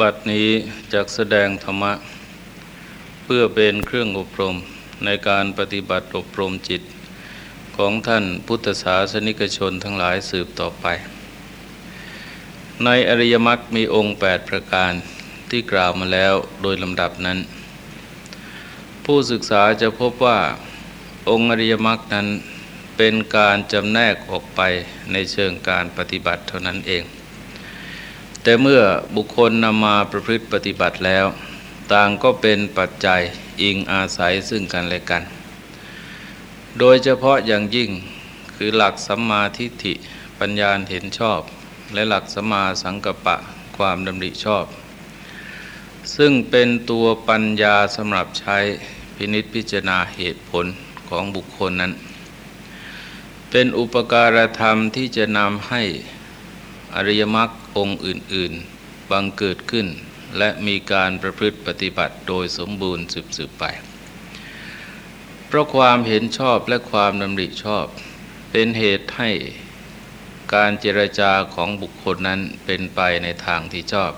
บัดนี้จักแสดงธรรมะ เพื่อเป็นเครื่องอบรมในการปฏิบัติอบรมจิต ของท่านพุทธศาสนิกชนทั้งหลายสืบต่อไป ในอริยมรรคมีองค์ 8 ประการที่กล่าวมาแล้วโดยลำดับนั้น ผู้ศึกษาจะพบว่าองค์อริยมรรคนั้นเป็นการจำแนกออกไปในเชิงการปฏิบัติเท่านั้นเอง แต่เมื่อบุคคลนำมาประพฤติปฏิบัติแล้ว ต่างก็เป็นปัจจัยอิงอาศัยซึ่งกันและกัน โดยเฉพาะอย่างยิ่งคือหลักสัมมาทิฏฐิปัญญาเห็นชอบ และหลักสัมมาสังกัปปะความดำริชอบ ซึ่งเป็นตัวปัญญาสำหรับใช้พินิษพิจารณาเหตุผลของบุคคลนั้น เป็นอุปการธรรมที่จะนำให้ อริยมรรคองค์อื่น ๆ บังเกิดขึ้น และมีการประพฤติปฏิบัติโดยสมบูรณ์สืบๆไป เพราะความเห็นชอบและความดำริชอบ เป็นเหตุให้การเจรจาของบุคคลนั้นเป็นไปในทางที่ชอบ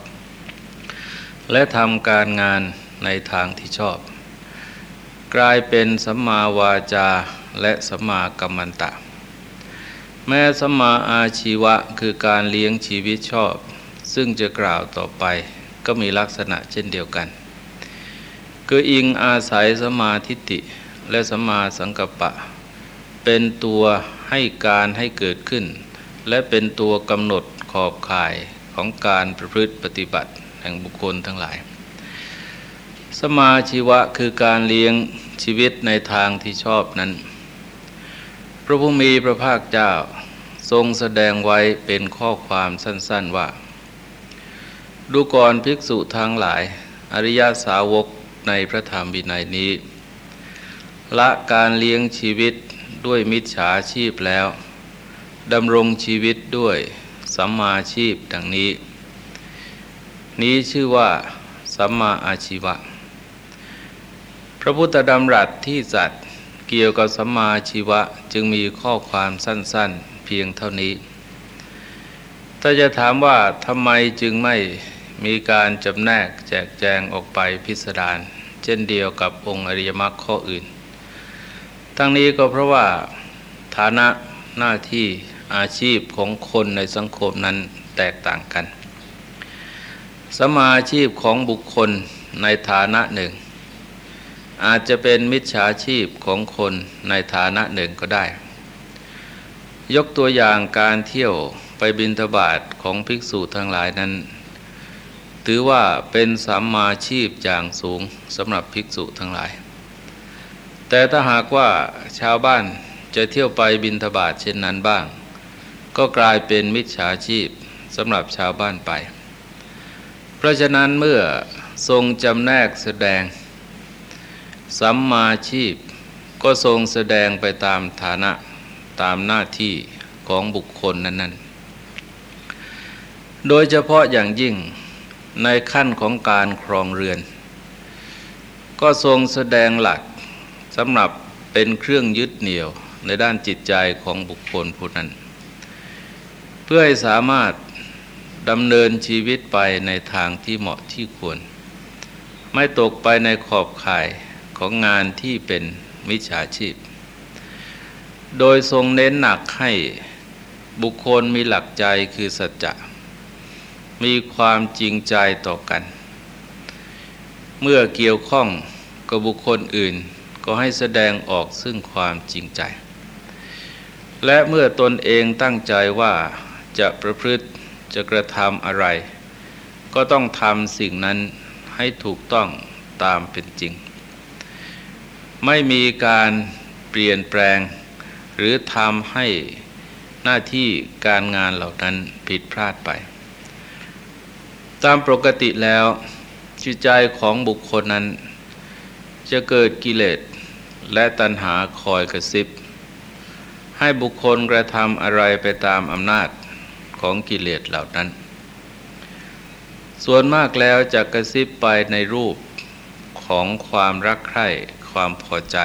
และทำการงานในทางที่ชอบ กลายเป็นสัมมาวาจาและสัมมากัมมันตะ แม้สมาอาชีวะคือการเลี้ยงชีวิตชอบ ซึ่งจะกล่าวต่อไปก็มีลักษณะเช่นเดียวกัน คืออิงอาศัยสมาทิฏฐิและสมาสังกปะ เป็นตัวให้การให้เกิดขึ้น และเป็นตัวกำหนดขอบข่ายของการประพฤติปฏิบัติแห่งบุคคลทั้งหลาย สมาชีวะคือการเลี้ยงชีวิตในทางที่ชอบนั้น พระผู้มีพระภาคเจ้าทรงแสดงไว้เป็นข้อความสั้น ๆว่า ดูก่อนภิกษุทั้งหลาย อริยสาวกในพระธรรมวินัยนี้ ละการเลี้ยงชีวิตด้วยมิจฉาชีพแล้วดำรงชีวิตด้วยสัมมาชีพดังนี้ นี้ชื่อว่าสัมมาอาชีวะ พระพุทธดำรัสที่สัตว เกี่ยวกับสัมมาชีวะจึงมีข้อความสั้นๆเพียงเท่านี้ ถ้าจะถามว่าทำไมจึงไม่มีการจำแนกแจกแจงออกไปพิสดารเช่นเดียวกับองค์อริยมรรคข้ออื่น ทั้งนี้ก็เพราะว่าฐานะหน้าที่อาชีพของคนในสังคมนั้นแตกต่างกัน สมาชีพของบุคคลในฐานะหนึ่ง อาจจะเป็นมิจฉาชีพของคนในฐานะหนึ่งก็ได้ ยกตัวอย่างการเที่ยวไปบินทบาทของภิกษุทั้งหลายนั้น ถือว่าเป็นสัมมาชีพอย่างสูงสำหรับภิกษุทั้งหลาย แต่ถ้าหากว่าชาวบ้านจะเที่ยวไปบินทบาทเช่นนั้นบ้าง ก็กลายเป็นมิจฉาชีพสำหรับชาวบ้านไป เพราะฉะนั้นเมื่อทรงจำแนกแสดง สัมมาชีพก็ทรงแสดงไปตามฐานะตามหน้าที่ของบุคคลนั้น ๆ โดยเฉพาะอย่างยิ่งในขั้นของการครองเรือน ก็ทรงแสดงหลักสำหรับเป็นเครื่องยึดเหนี่ยวในด้านจิตใจของบุคคลผู้นั้น เพื่อให้สามารถดำเนินชีวิตไปในทางที่เหมาะที่ควร ไม่ตกไปในขอบข่าย ของงานที่เป็นมิจฉาชีพ โดยทรงเน้นหนักให้บุคคลมีหลักใจคือสัจจะ มีความจริงใจต่อกัน เมื่อเกี่ยวข้องกับบุคคลอื่นก็ให้แสดงออกซึ่งความจริงใจ และเมื่อตนเองตั้งใจว่าจะประพฤติจะกระทำอะไร ก็ต้องทำสิ่งนั้นให้ถูกต้องตามเป็นจริง ไม่มีการเปลี่ยนแปลง หรือทำให้หน้าที่การงานเหล่านั้นผิดพลาดไป ตามปกติแล้วจิตใจของบุคคลนั้น จะเกิดกิเลสและตัณหาคอยกระซิบ ให้บุคคลกระทำอะไรไปตามอำนาจของกิเลสเหล่านั้น ส่วนมากแล้วจะกระซิบไปในรูปของความรักใคร่ ความพอใจ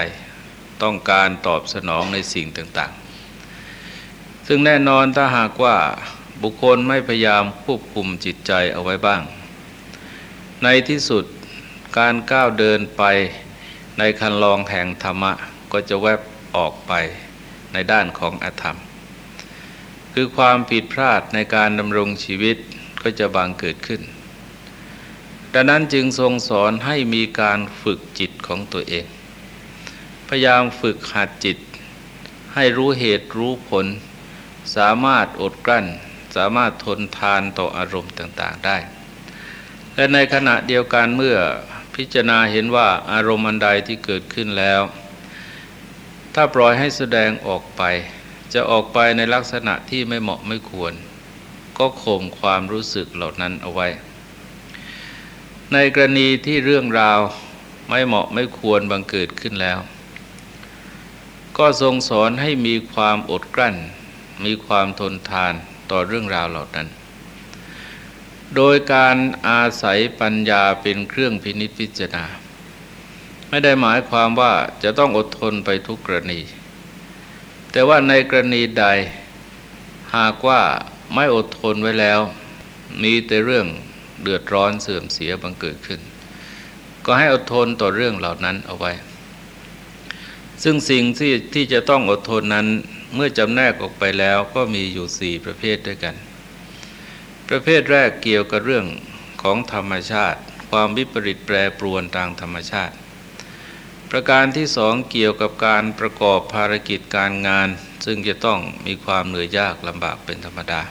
ต้องการตอบสนองในสิ่งต่างๆ ซึ่งแน่นอนถ้าหากว่าบุคคลไม่พยายามควบคุมจิตใจเอาไว้บ้าง ในที่สุดการก้าวเดินไปในคันลองแห่งธรรมะ ก็จะแวบออกไปในด้านของอธรรม คือความผิดพลาดในการดำรงชีวิตก็จะบางเกิดขึ้นดังนั้นจึงทรงสอนให้มีการฝึกจิตของตัวเอง พยายามฝึกหัดจิต ให้รู้เหตุรู้ผล สามารถอดกลั้น สามารถทนทานต่ออารมณ์ต่างๆได้ และในขณะเดียวกันเมื่อพิจารณาเห็นว่าอารมณ์อันใดที่เกิดขึ้นแล้ว ถ้าปล่อยให้แสดงออกไป จะออกไปในลักษณะที่ไม่เหมาะไม่ควร ก็ข่มความรู้สึกเหล่านั้นเอาไว้ ในกรณีที่เรื่องราวไม่เหมาะไม่ควรบังเกิดขึ้นแล้ว ก็ทรงสอนให้มีความอดกลั้น มีความทนทานต่อเรื่องราวเหล่านั้น โดยการอาศัยปัญญาเป็นเครื่องพินิจพิจารณา ไม่ได้หมายความว่าจะต้องอดทนไปทุกกรณี แต่ว่าในกรณีใดหากว่าไม่อดทนไว้แล้ว มีแต่เรื่องเดือดร้อนเสื่อมเสียบังเกิดขึ้น ก็ให้อดทนต่อเรื่องเหล่านั้นเอาไว้ ซึ่งสิ่งที่ที่จะต้องอดทนนั้นเมื่อจำแนกออกไปแล้วก็มีอยู่สี่ประเภทด้วยกัน ประเภทแรกเกี่ยวกับเรื่องของธรรมชาติ ความวิปริตแปรปรวนทางธรรมชาติ ประการที่สองเกี่ยวกับการประกอบภารกิจการงาน ซึ่งจะต้องมีความเหนื่อยยากลำบากเป็นธรรมดา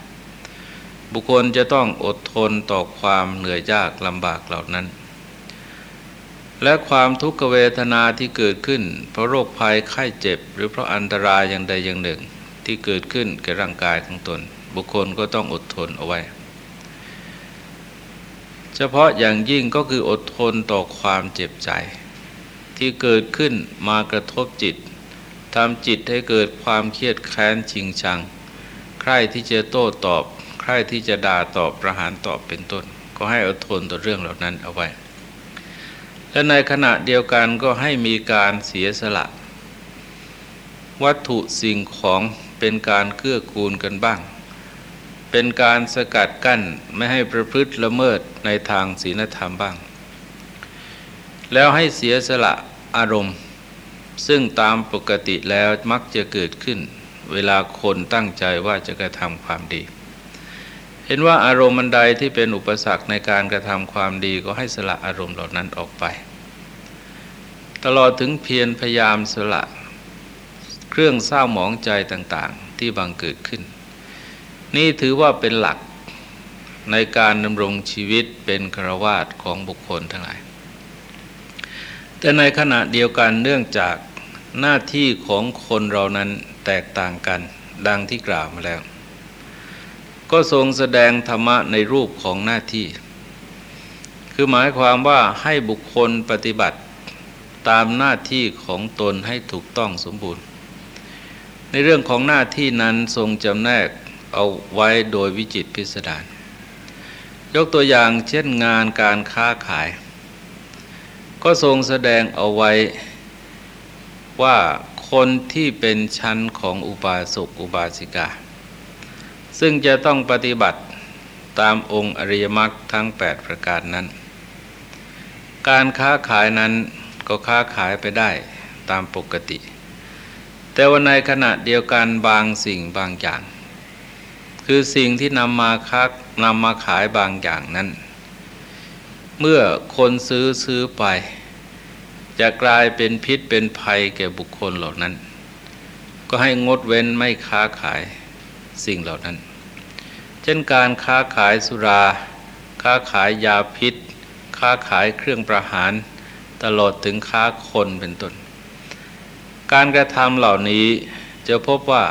บุคคลจะต้องอดทนต่อความเหนื่อยยากลำบากเหล่านั้น และความทุกขเวทนาที่เกิดขึ้น เพราะโรคภัยไข้เจ็บ หรือเพราะอันตรายอย่างใดอย่างหนึ่ง ที่เกิดขึ้นแก่ร่างกายของตน บุคคลก็ต้องอดทนเอาไว้ เฉพาะอย่างยิ่งก็คืออดทนต่อความเจ็บใจ ที่เกิดขึ้นมากระทบจิตทำจิตให้เกิดความเครียดแค้นชิงชัง ใครที่จะโต้ตอบ ใครที่จะด่าตอบประหารตอบเป็นต้น ก็ให้อดทนต่อเรื่องเหล่านั้นเอาไว้ และในขณะเดียวกันก็ให้มีการเสียสละ วัตถุสิ่งของเป็นการเกื้อกูลกันบ้าง เป็นการสกัดกั้นไม่ให้ประพฤติละเมิดในทางศีลธรรมบ้าง แล้วให้เสียสละอารมณ์ ซึ่งตามปกติแล้วมักจะเกิดขึ้น เวลาคนตั้งใจว่าจะกระทำความดี เห็นว่าอารมณ์มันใดที่เป็นอุปสรรคในการกระทำความดีก็ให้สละอารมณ์เหล่านั้นออกไป ตลอดถึงเพียรพยายามสละเครื่องเศร้าหมองใจต่างๆ ที่บังเกิดขึ้น นี่ถือว่าเป็นหลักในการดำรงชีวิตเป็นครวาสของบุคคลทั้งหลาย แต่ในขณะเดียวกันเนื่องจากหน้าที่ของคนเรานั้นแตกต่างกันดังที่กล่าวมาแล้ว ก็ทรงแสดงธรรมะในรูปของหน้าที่ คือหมายความว่าให้บุคคลปฏิบัติตามหน้าที่ของตนให้ถูกต้องสมบูรณ์ ในเรื่องของหน้าที่นั้นทรงจำแนกเอาไว้โดยวิจิตพิสดาร ยกตัวอย่างเช่นงานการค้าขาย ก็ทรงแสดงเอาไว้ว่าคนที่เป็นชั้นของอุบาสกอุบาสิกา ซึ่งจะต้องปฏิบัติตามองค์อริยมรรคทั้ง 8 ประการนั้น การค้าขายนั้นก็ค้าขายไปได้ตามปกติ แต่ว่าในขณะเดียวกันบางสิ่งบางอย่าง คือสิ่งที่นำมาคักนำมาขายบางอย่างนั้น เมื่อคนซื้อซื้อไป จะกลายเป็นพิษเป็นภัยแก่บุคคลเหล่านั้น ก็ให้งดเว้นไม่ค้าขาย สิ่งเหล่านั้น เช่นการค้าขายสุรา ค้าขายยาพิษ ค้าขายเครื่องประหาร ตลอดถึงค้าคนเป็นต้น การกระทำเหล่านี้จะพบว่า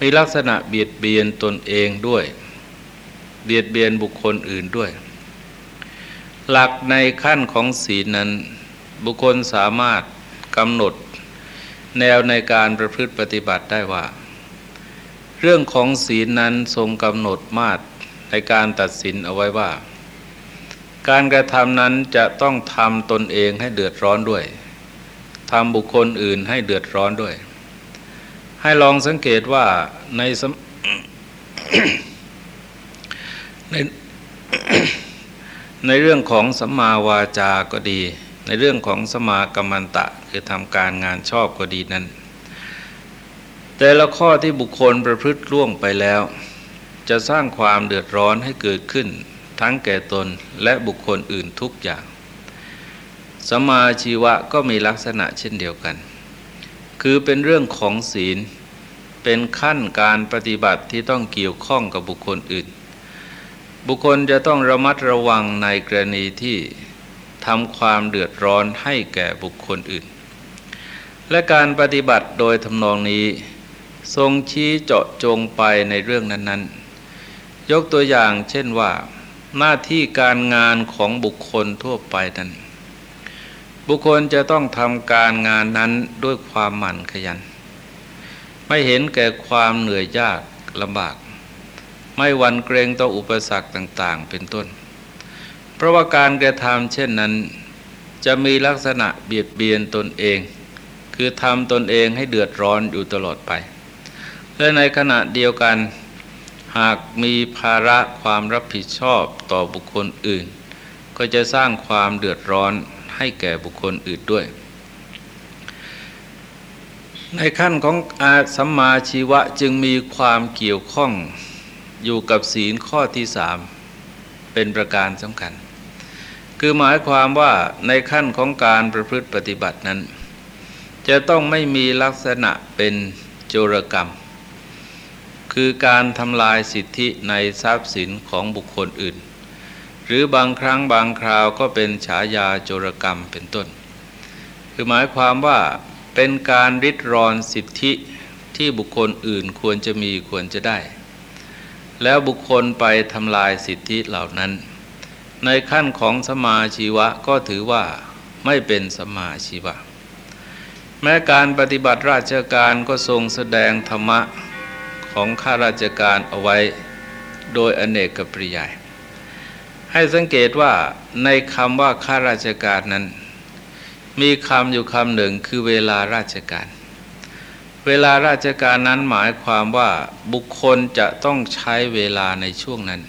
มีลักษณะเบียดเบียนตนเองด้วย เบียดเบียนบุคคลอื่นด้วย หลักในขั้นของศีลนั้น บุคคลสามารถกำหนด แนวในการประพฤติปฏิบัติได้ว่า เรื่องของศีลนั้นทรงกำหนดมาตรในการตัดสินเอาไว้ว่า การกระทำนั้นจะต้องทำตนเองให้เดือดร้อนด้วยทำบุคคลอื่นให้เดือดร้อนด้วย ให้ลองสังเกตว่าในในในเรื่องของสัมมาวาจาก็ดี ในเรื่องของสมากัมมันตะ คือทำการงานชอบก็ดีนั้น แต่ละข้อที่บุคคลประพฤติล่วงไปแล้ว จะสร้างความเดือดร้อนให้เกิดขึ้น ทั้งแก่ตนและบุคคลอื่นทุกอย่าง สมาชีวะก็มีลักษณะเช่นเดียวกัน คือเป็นเรื่องของศีล เป็นขั้นการปฏิบัติที่ต้องเกี่ยวข้องกับบุคคลอื่น บุคคลจะต้องระมัดระวังในกรณีที่ทำความเดือดร้อนให้แก่บุคคลอื่น และการปฏิบัติโดยทำนองนี้ ทรงชี้เจาะจงไปในเรื่องนั้นๆ ยกตัวอย่างเช่นว่า หน้าที่การงานของบุคคลทั่วไปนั้น บุคคลจะต้องทำการงานนั้นด้วยความหมั่นขยัน ไม่เห็นแก่ความเหนื่อยยากลำบาก ไม่หวั่นเกรงต่ออุปสรรคต่างๆ เป็นต้น เพราะว่าการกระทำเช่นนั้น จะมีลักษณะเบียดเบียนตนเอง คือทำตนเองให้เดือดร้อนอยู่ตลอดไป และในขณะเดียวกัน หากมีภาระความรับผิดชอบต่อบุคคลอื่น ก็จะสร้างความเดือดร้อนให้แก่บุคคลอื่นด้วย ในขั้นของอาสัมมาชีวะจึงมีความเกี่ยวข้องอยู่กับศีลข้อที่สามเป็นประการสำคัญ คือหมายความว่าในขั้นของการประพฤติปฏิบัตินั้น จะต้องไม่มีลักษณะเป็นโจรกรรม คือการทำลายสิทธิในทรัพย์สินของบุคคลอื่น หรือบางครั้งบางคราวก็เป็นฉายาโจรกรรมเป็นต้น คือหมายความว่าเป็นการริดรอนสิทธิที่บุคคลอื่นควรจะมีควรจะได้ แล้วบุคคลไปทำลายสิทธิเหล่านั้น ในขั้นของสมาชีวะก็ถือว่าไม่เป็นสมาชีวะ แม้การปฏิบัติราชการก็ทรงแสดงธรรมะ ของข้าราชการเอาไว้โดยอเนกกับปริยาย ให้สังเกตว่าในคำว่าข้าราชการนั้น มีคำอยู่คำหนึ่งคือเวลาราชการ เวลาราชการนั้นหมายความว่าบุคคลจะต้องใช้เวลาในช่วงนั้น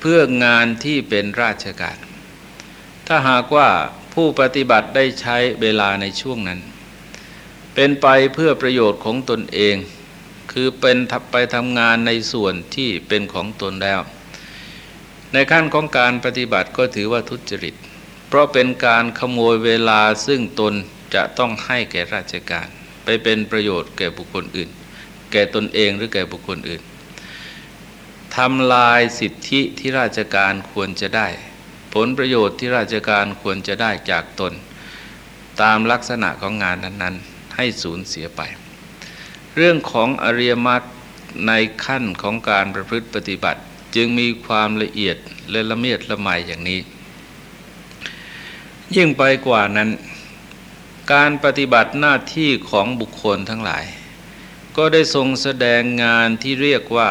เพื่องานที่เป็นราชการ ถ้าหากว่าผู้ปฏิบัติได้ใช้เวลาในช่วงนั้น เป็นไปเพื่อประโยชน์ของตนเอง คือเป็นไปทำงานในส่วนที่เป็นของตนแล้ว ในขั้นของการปฏิบัติก็ถือว่าทุจริต เพราะเป็นการขโมยเวลาซึ่งตนจะต้องให้แก่ราชการ ไปเป็นประโยชน์แก่บุคคลอื่น แก่ตนเองหรือแก่บุคคลอื่นทำลายสิทธิที่ราชการควรจะได้ ผลประโยชน์ที่ราชการควรจะได้จากตน ตามลักษณะของงานนั้นๆ ให้สูญเสียไป เรื่องของอริยมรรคในขั้นของการประพฤติปฏิบัติ จึงมีความละเอียดและละเมียดละไมอย่างนี้ ยิ่งไปกว่านั้น การปฏิบัติหน้าที่ของบุคคลทั้งหลาย ก็ได้ทรงแสดงงานที่เรียกว่า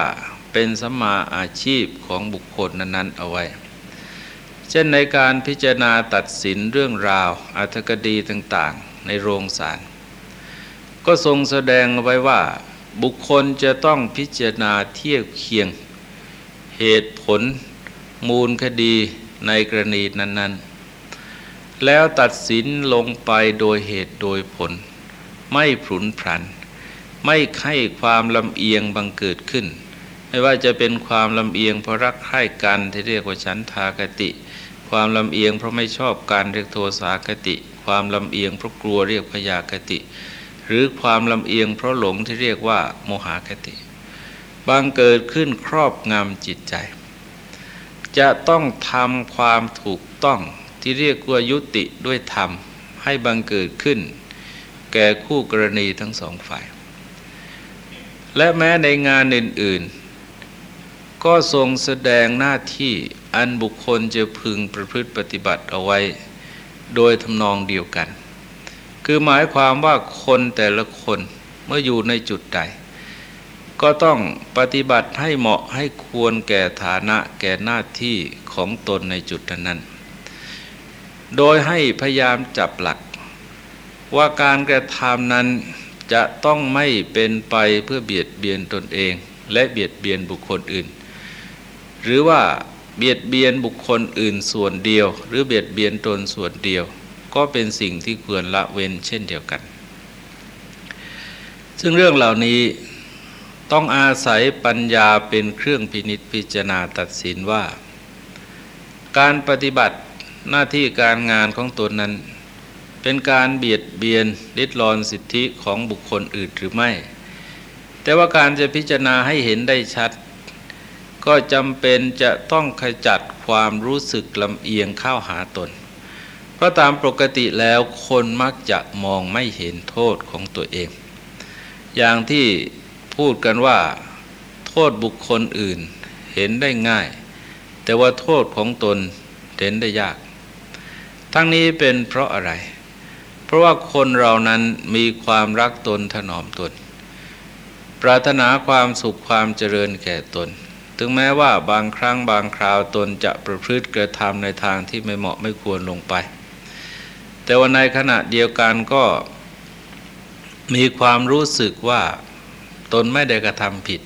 เป็นสัมมาอาชีพของบุคคลนั้น ๆ เอาไว้ เช่นในการพิจารณาตัดสินเรื่องราวอัธกดีต่างๆ ในโรงศาล ก็ทรงแสดงไว้ว่าบุคคลจะต้องพิจารณาเทียบเคียงเหตุผลมูลคดีในกรณีนั้น ๆ แล้วตัดสินลงไปโดยเหตุโดยผล ไม่ผุนผัน ไม่ให้ความลำเอียงบังเกิดขึ้น ไม่ว่าจะเป็นความลำเอียงเพราะรักใคร่กันที่เรียกว่าฉันทากติ ความลำเอียงเพราะไม่ชอบการเรียกโทสากติ ความลำเอียงเพราะกลัวเรียกพยากติ หรือความลำเอียงเพราะหลงที่เรียกว่า โมหากติบังเกิดขึ้นครอบงำจิตใจ จะต้องทำความถูกต้องที่เรียกว่ายุติด้วยธรรม ให้บังเกิดขึ้น แก่คู่กรณีทั้งสองฝ่าย และแม้ในงานอื่น ๆ ก็ทรงแสดงหน้าที่อันบุคคลจะพึงประพฤติปฏิบัติเอาไว้ โดยทำนองเดียวกัน คือหมายความว่าคนแต่ละคนเมื่ออยู่ในจุดใด ก็ต้องปฏิบัติให้เหมาะให้ควรแก่ฐานะแก่หน้าที่ของตนในจุดนั้น โดยให้พยายามจับหลัก ว่าการกระทำนั้นจะต้องไม่เป็นไปเพื่อเบียดเบียนตนเอง และเบียดเบียนบุคคลอื่น หรือว่าเบียดเบียนบุคคลอื่นส่วนเดียว หรือเบียดเบียนตนส่วนเดียว ก็เป็นสิ่งที่ควรละเว้นเช่นเดียวกัน ซึ่งเรื่องเหล่านี้ต้องอาศัยปัญญาเป็นเครื่องพินิษพิจารณาตัดสินว่า การปฏิบัติหน้าที่การงานของตนนั้น เป็นการเบียดเบียนลิดรอนสิทธิของบุคคลอื่นหรือไม่ แต่ว่าการจะพิจารณาให้เห็นได้ชัด ก็จำเป็นจะต้องขจัดความรู้สึกลำเอียงเข้าหาตน เพราะตามปกติแล้วคนมักจะมองไม่เห็นโทษของตัวเอง อย่างที่พูดกันว่า โทษบุคคลอื่นเห็นได้ง่าย แต่ว่าโทษของตนเห็นได้ยาก ทั้งนี้เป็นเพราะอะไร เพราะว่าคนเรานั้นมีความรักตนถนอมตน ปรารถนาความสุขความเจริญแก่ตน ถึงแม้ว่าบางครั้งบางคราวตนจะประพฤติกระทำในทางที่ไม่เหมาะไม่ควรลงไป แต่ว่าในขณะเดียวกันก็มีความรู้สึกว่าตนไม่ได้กระทำผิด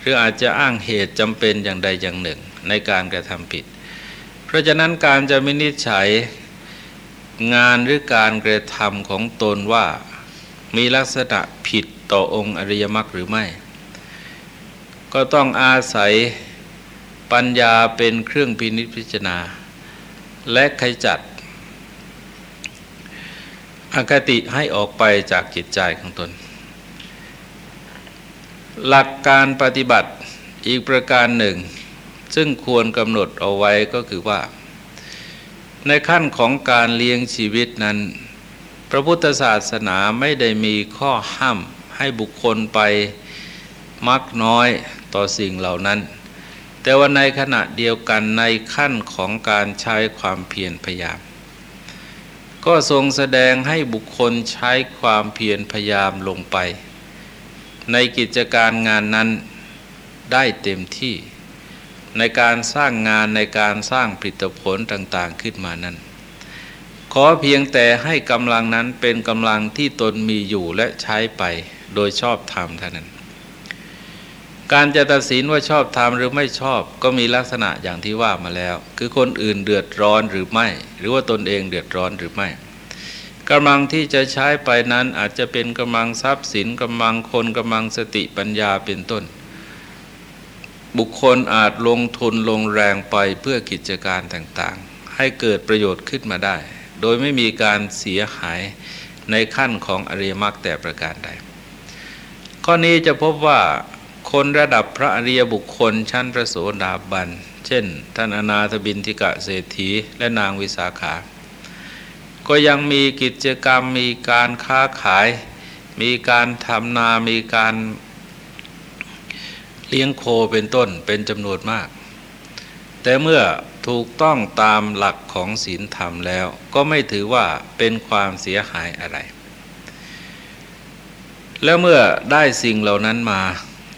หรืออาจจะอ้างเหตุจำเป็นอย่างใดอย่างหนึ่งในการกระทำผิด เพราะฉะนั้นการจะมินิจฉัยงานหรือการกระทำของตนว่ามีลักษณะผิดต่อองค์อริยมรรคหรือไม่ ก็ต้องอาศัยปัญญาเป็นเครื่องพินิจพิจารณา และขจัด อคติให้ออกไปจากจิตใจของตน หลักการปฏิบัติอีกประการหนึ่ง ซึ่งควรกำหนดเอาไว้ก็คือว่า ในขั้นของการเลี้ยงชีวิตนั้น พระพุทธศาสนาไม่ได้มีข้อห้ามให้บุคคลไปมักน้อยต่อสิ่งเหล่านั้น แต่ว่าในขณะเดียวกันในขั้นของการใช้ความเพียรพยายาม ก็ทรงแสดงให้บุคคลใช้ความเพียรพยายามลงไป ในกิจการงานนั้นได้เต็มที่ ในการสร้างงานในการสร้างผลิตผลต่างๆขึ้นมานั้น ขอเพียงแต่ให้กำลังนั้นเป็นกำลังที่ตนมีอยู่และใช้ไปโดยชอบธรรมเท่านั้น การจะตัดสินว่าชอบธรรมหรือไม่ชอบก็มีลักษณะอย่างที่ว่ามาแล้ว คือคนอื่นเดือดร้อนหรือไม่ หรือว่าตนเองเดือดร้อนหรือไม่กำลังที่จะใช้ไปนั้นอาจจะเป็นกำลังทรัพย์สินกำลังคนกำลังสติปัญญาเป็นต้น บุคคลอาจลงทุนลงแรงไปเพื่อกิจการต่างๆ ให้เกิดประโยชน์ขึ้นมาได้ โดยไม่มีการเสียหายในขั้นของอริยมรรคแต่ประการใด ข้อนี้จะพบว่า คนระดับพระอริยบุคคลชั้นพระโสดาบัน เช่น ท่านอนาถบินทิกะเศรษฐีและนางวิสาขา ก็ยังมีกิจกรรมมีการค้าขาย มีการทำนา มีการเลี้ยงโคเป็นต้นเป็นจำนวนมาก แต่เมื่อถูกต้องตามหลักของศีลธรรมแล้ว ก็ไม่ถือว่าเป็นความเสียหายอะไร แล้วเมื่อได้สิ่งเหล่านั้นมา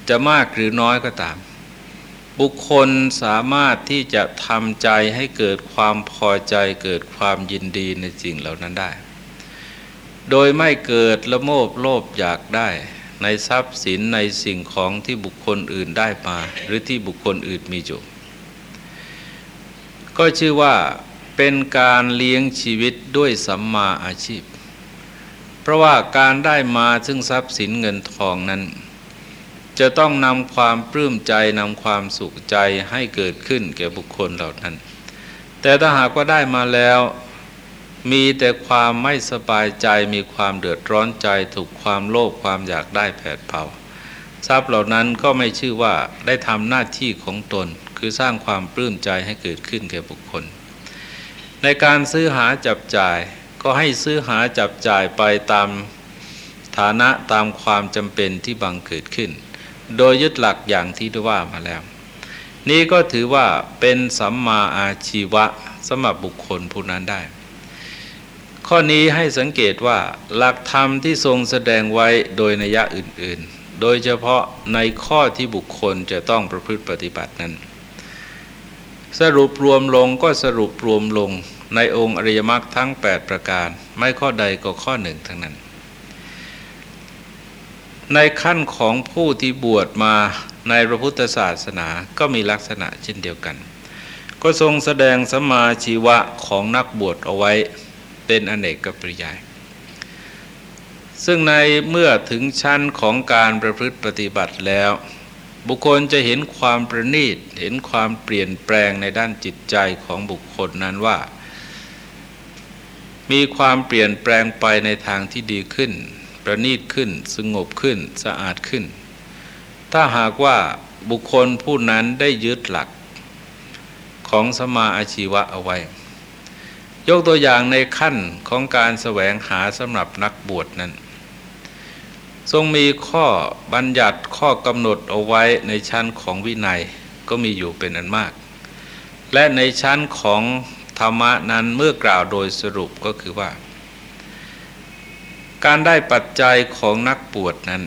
จะมากหรือน้อยก็ตาม บุคคลสามารถที่จะทำใจให้เกิดความพอใจเกิดความยินดีในสิ่งเหล่านั้นได้ โดยไม่เกิดละโมบโลภอยากได้ ในทรัพย์สินในสิ่งของที่บุคคลอื่นได้มา หรือที่บุคคลอื่นมีอยู่ก็ชื่อว่าเป็นการเลี้ยงชีวิตด้วยสัมมาอาชีพ เพราะว่าการได้มาซึ่งทรัพย์สินเงินทองนั้น จะต้องนำความปลื้มใจนำความสุขใจให้เกิดขึ้นแก่บุคคลเหล่านั้น แต่ถ้าหากว่าได้มาแล้ว มีแต่ความไม่สบายใจมีความเดือดร้อนใจถูกความโลภความอยากได้แผดเผาทรัพย์เหล่านั้นก็ไม่ชื่อว่าได้ทำหน้าที่ของตนคือสร้างความปลื้มใจให้เกิดขึ้นแก่บุคคล ในการซื้อหาจับจ่ายก็ให้ซื้อหาจับจ่ายไปตามฐานะตามความจำเป็นที่บังเกิดขึ้น โดยยึดหลักอย่างที่ได้ว่ามาแล้ว นี่ก็ถือว่าเป็นสัมมาอาชีวะสำหรับบุคคลผู้นั้นได้ ข้อนี้ให้สังเกตว่าหลักธรรมที่ทรงแสดงไว้โดยนัยยะอื่น ๆ โดยเฉพาะในข้อที่บุคคลจะต้องประพฤติปฏิบัตินั้น สรุปรวมลงก็สรุปรวมลงในองค์อริยมรรคทั้ง 8 ประการ ไม่ข้อใดก็ข้อหนึ่งทั้งนั้น ในขั้นของผู้ที่บวชมาในพระพุทธศาสนาก็มีลักษณะเช่นเดียวกัน ก็ทรงแสดงสมาชีวะของนักบวชเอาไว้เป็นอเนกกับปริยาย ซึ่งในเมื่อถึงชั้นของการประพฤติปฏิบัติแล้ว บุคคลจะเห็นความประณีต เห็นความเปลี่ยนแปลงในด้านจิตใจของบุคคลนั้นว่า มีความเปลี่ยนแปลงไปในทางที่ดีขึ้น ประณีตขึ้น สงบขึ้นสะอาดขึ้น ถ้าหากว่าบุคคลผู้นั้นได้ยึดหลักของสมาอาชีวะเอาไว้ ยกตัวอย่างในขั้นของการแสวงหาสำหรับนักบวชนั้น ทรงมีข้อบัญญัติข้อกำหนดเอาไว้ในชั้นของวินัยก็มีอยู่เป็นอันมาก และในชั้นของธรรมะนั้นเมื่อกล่าวโดยสรุปก็คือว่า การได้ปัจจัยของนักบวชนั้น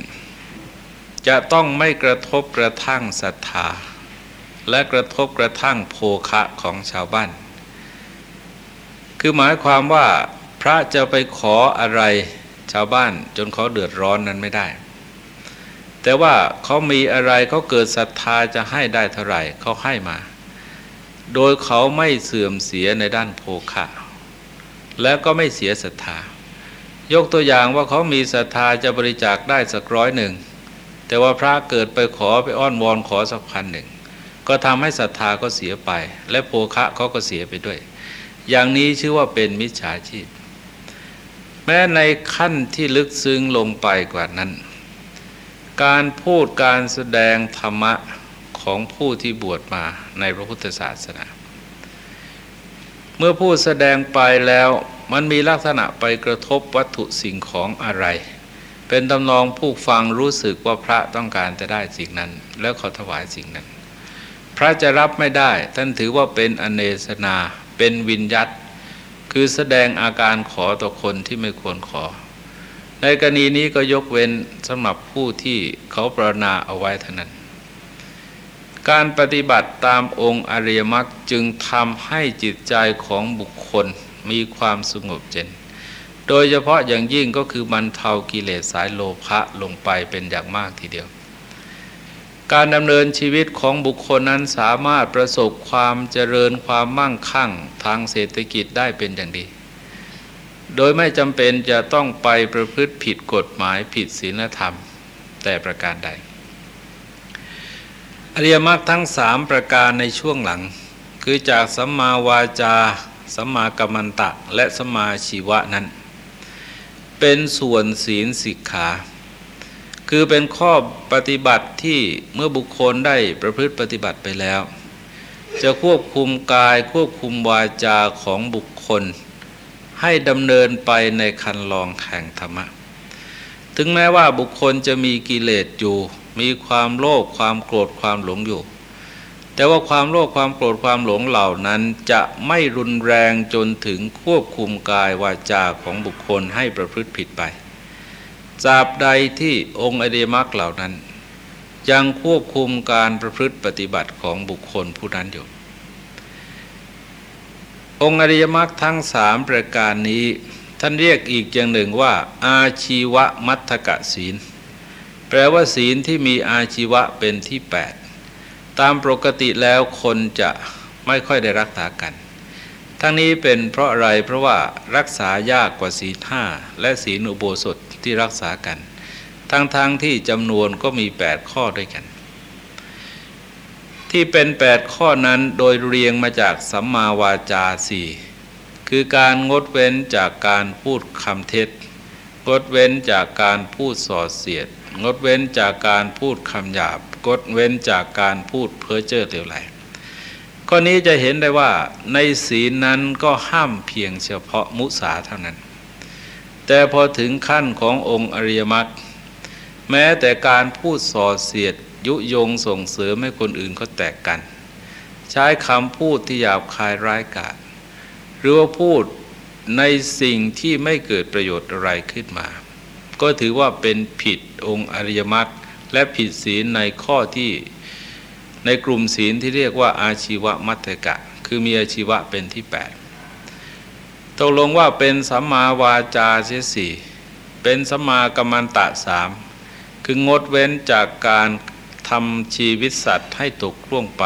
จะต้องไม่กระทบกระทั่งศรัทธา และกระทบกระทั่งโภคะของชาวบ้าน คือหมายความว่าพระจะไปขออะไรชาวบ้านจนเขาเดือดร้อนนั้นไม่ได้ แต่ว่าเขามีอะไรเขาเกิดศรัทธาจะให้ได้เท่าไหร่เขาให้มา โดยเขาไม่เสื่อมเสียในด้านโภคะและก็ไม่เสียศรัทธา ยกตัวอย่างว่าเขามีศรัทธาจะบริจาคได้สักร้อยหนึ่ง แต่ว่าพระเกิดไปขอไปอ้อนวอนขอสักพันหนึ่ง ก็ทำให้ศรัทธาก็เสียไป และโภคะเขาก็เสียไปด้วย อย่างนี้ชื่อว่าเป็นมิจฉาชีพ แม้ในขั้นที่ลึกซึ้งลงไปกว่านั้น การพูดการแสดงธรรมะของผู้ที่บวชมาในพระพุทธศาสนา เมื่อพูดแสดงไปแล้ว มันมีลักษณะไปกระทบวัตถุสิ่งของอะไร เป็นตำนองผู้ฟังรู้สึกว่าพระต้องการจะได้สิ่งนั้น แล้วขาถวายสิ่งนั้น พระจะรับไม่ได้ ท่านถือว่าเป็นอเนสนา เป็นวินยัตคือแสดงอาการขอต่อคนที่ไม่ควรขอ ในกรณีนี้ก็ยกเว้นสำหรับผู้ที่เขาปรณาเอาไว้เท่านั้นการปฏิบัติตามองค์อริยมรรคจึงทำให้จิตใจของบุคคล มีความสงบเจนโดยเฉพาะอย่างยิ่งก็คือบรรเทากิเลสสายโลภะลงไปเป็นอย่างมากทีเดียว การดำเนินชีวิตของบุคคลนั้นสามารถประสบความเจริญความมั่งคั่งทางเศรษฐกิจได้เป็นอย่างดี โดยไม่จำเป็นจะต้องไปประพฤติผิดกฎหมายผิดศีลธรรม แต่ประการใดอริยมรรคทั้งสามประการในช่วงหลัง คือจากสัมมาวาจา สัมมากัมมันตะและสัมมาชีวะนั้น เป็นส่วนศีลสิกขา คือเป็นข้อปฏิบัติที่เมื่อบุคคลได้ประพฤติปฏิบัติไปแล้ว จะควบคุมกายควบคุมวาจาของบุคคล ให้ดำเนินไปในคันลองแห่งธรรมะ ถึงแม้ว่าบุคคลจะมีกิเลสอยู่ มีความโลภความโกรธความหลงอยู่ แต่ว่าความโลภความโกรธความหลงเหล่านั้นจะไม่รุนแรงจนถึงควบคุมกายวาจาของบุคคลให้ประพฤติผิดไปตราบใดที่องค์อริยมรรคเหล่านั้น ยังควบคุมการประพฤติปฏิบัติของบุคคลผู้นั้นอยู่ องค์อริยมรรคทั้งสามประการนี้ ท่านเรียกอีกอย่างหนึ่งว่า อาชีวมัทกะศีล แปลว่าศีลที่มีอาชีวะเป็นที่8 ตามปกติแล้วคนจะไม่ค่อยได้รักษากัน ทั้งนี้เป็นเพราะอะไรเพราะว่ารักษายากกว่าศีลห้าและศีลอุโบสถที่รักษากัน ทั้งๆทที่จำนวนก็มี 8 ข้อด้วยกัน ที่เป็น 8 ข้อนั้นโดยเรียงมาจากสัมมาวาจาสี่คือการงดเว้นจากการพูดคำเท็จ งดเว้นจากการพูดส่อเสียด งดเว้นจากการพูดคำหยาบ งดเว้นจากการพูดเพ้อเจ้อเลวไหลข้อนี้จะเห็นได้ว่าในศีลนั้นก็ห้ามเพียงเฉพาะมุสาเท่านั้น แต่พอถึงขั้นขององค์อริยมรรคแม้แต่การพูดส่อเสียดยุยงส่งเสริมให้คนอื่นเขาแตกกัน ใช้คำพูดที่หยาบคายร้ายกาจหรือว่าพูดในสิ่งที่ไม่เกิดประโยชน์อะไรขึ้นมา ก็ถือว่าเป็นผิดองค์อริยมรรค และผิดศีลในข้อที่ในกลุ่มศีลที่เรียกว่าอาชีวมัตตกะ คือมีอาชีวะเป็นที่ 8 ตกลงว่าเป็นสัมมาวาจาเสียสี่เป็นสัมมากัมมันตะสามคืองดเว้นจากการทำชีวิตสัตว์ให้ตกล่วงไป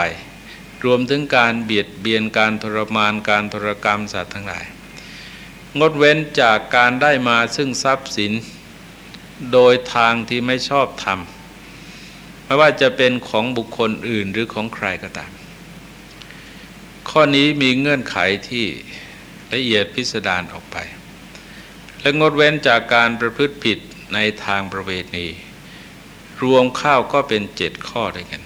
รวมถึงการเบียดเบียนการทรมานการทรกรรมสัตว์ทั้งหลาย งดเว้นจากการได้มาซึ่งทรัพย์สิน โดยทางที่ไม่ชอบทำ ไม่ว่าจะเป็นของบุคคลอื่นหรือของใครก็ตาม ข้อนี้มีเงื่อนไขที่ละเอียดพิสดารออกไป และงดเว้นจากการประพฤติผิดในทางประเวณีรวมข้าวก็เป็นเจ็ดข้อด้วยกัน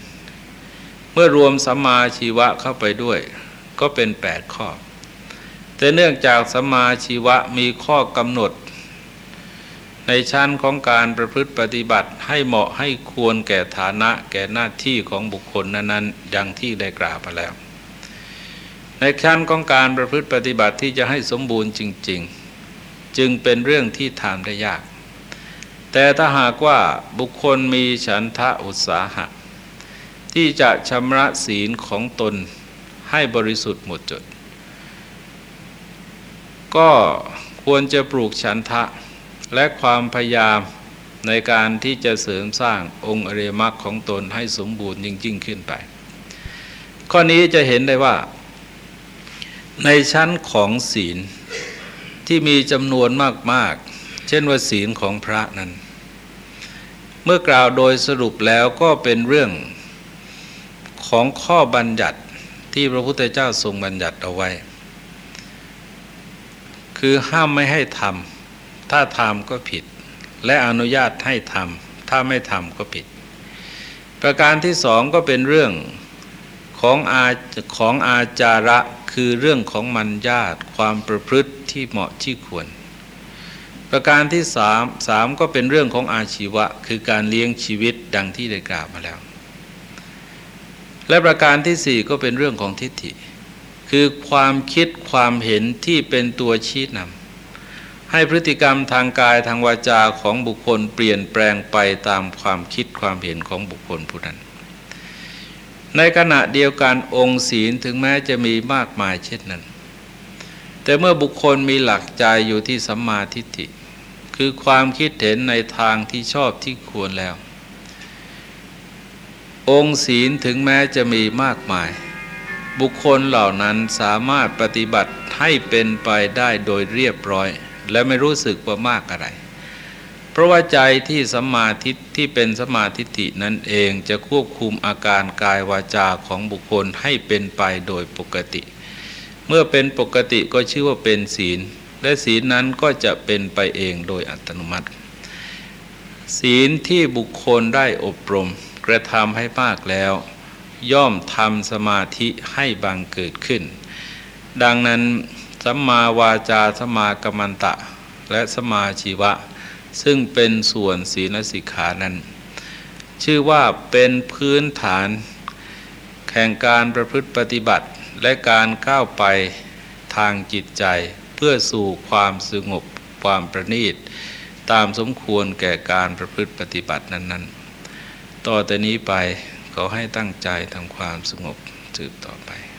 เมื่อรวมสัมมาชีวะเข้าไปด้วย ก็เป็นแปดข้อ แต่เนื่องจากสัมมาชีวะมีข้อกำหนด ในชั้นของการประพฤติปฏิบัติให้เหมาะให้ควรแก่ฐานะแก่หน้าที่ของบุคคลนั้นๆดังที่ได้กล่าวไปแล้ว ในชั้นของการประพฤติปฏิบัติที่จะให้สมบูรณ์จริง ๆ จึงเป็นเรื่องที่ทำได้ยาก แต่ถ้าหากว่าบุคคลมีฉันทะอุตสาหะ ที่จะชำระศีลของตนให้บริสุทธิ์หมดจด ก็ควรจะปลูกฉันทะ และความพยายามในการที่จะเสริมสร้างองค์อริยมรรคของตนให้สมบูรณ์ยิ่งๆขึ้นไป ข้อนี้จะเห็นได้ว่า ในชั้นของศีลที่มีจำนวนมาก ๆ เช่นว่าศีลของพระนั้น เมื่อกล่าวโดยสรุปแล้วก็เป็นเรื่องของข้อบัญญัติที่พระพุทธเจ้าทรงบัญญัติเอาไว้ คือห้ามไม่ให้ทำ ถ้าทำก็ผิด และอนุญาตให้ทำถ้าไม่ทำก็ผิด ประการที่สองก็เป็นเรื่องของอาของอาจาระคือเรื่องของมัญญาตความประพฤติที่เหมาะที่ควร ประการที่สามสามก็เป็นเรื่องของอาชีวะ คือการเลี้ยงชีวิตดังที่ได้กล่าวมาแล้ว และประการที่สี่ก็เป็นเรื่องของทิฏฐิ คือความคิดความเห็นที่เป็นตัวชี้นำ ให้พฤติกรรมทางกายทางวาจาของบุคคลเปลี่ยนแปลงไปตามความคิดความเห็นของบุคคลผู้นั้น ในขณะเดียวกันองค์ศีลถึงแม้จะมีมากมายเช่นนั้น แต่เมื่อบุคคลมีหลักใจอยู่ที่สัมมาทิฏฐิ คือความคิดเห็นในทางที่ชอบที่ควรแล้ว องค์ศีลถึงแม้จะมีมากมาย บุคคลเหล่านั้นสามารถปฏิบัติให้เป็นไปได้โดยเรียบร้อย และไม่รู้สึกว่ามากอะไร เพราะว่าใจที่สมาธิที่เป็นสมาธิฐินั้นเองจะควบคุมอาการกายวาจาของบุคคลให้เป็นไปโดยปกติ เมื่อเป็นปกติก็ชื่อว่าเป็นศีล และศีลนั้นก็จะเป็นไปเองโดยอัตโนมัติ ศีลที่บุคคลได้อบรม กระทำให้มากแล้ว ย่อมทำสมาธิให้บังเกิดขึ้น ดังนั้น สัมมาวาจาสัมมากัมมันตะ และสัมมาชีวะ ซึ่งเป็นส่วนศีลสิกขานั้น ชื่อว่าเป็นพื้นฐานแข่งการประพฤติปฏิบัติและการก้าวไปทางจิตใจเพื่อสู่ความสงบความประณีต ตามสมควรแก่การประพฤติปฏิบัตินั้น ๆ ต่อแต่นี้ไปขอให้ตั้งใจทำความสงบสืบต่อไป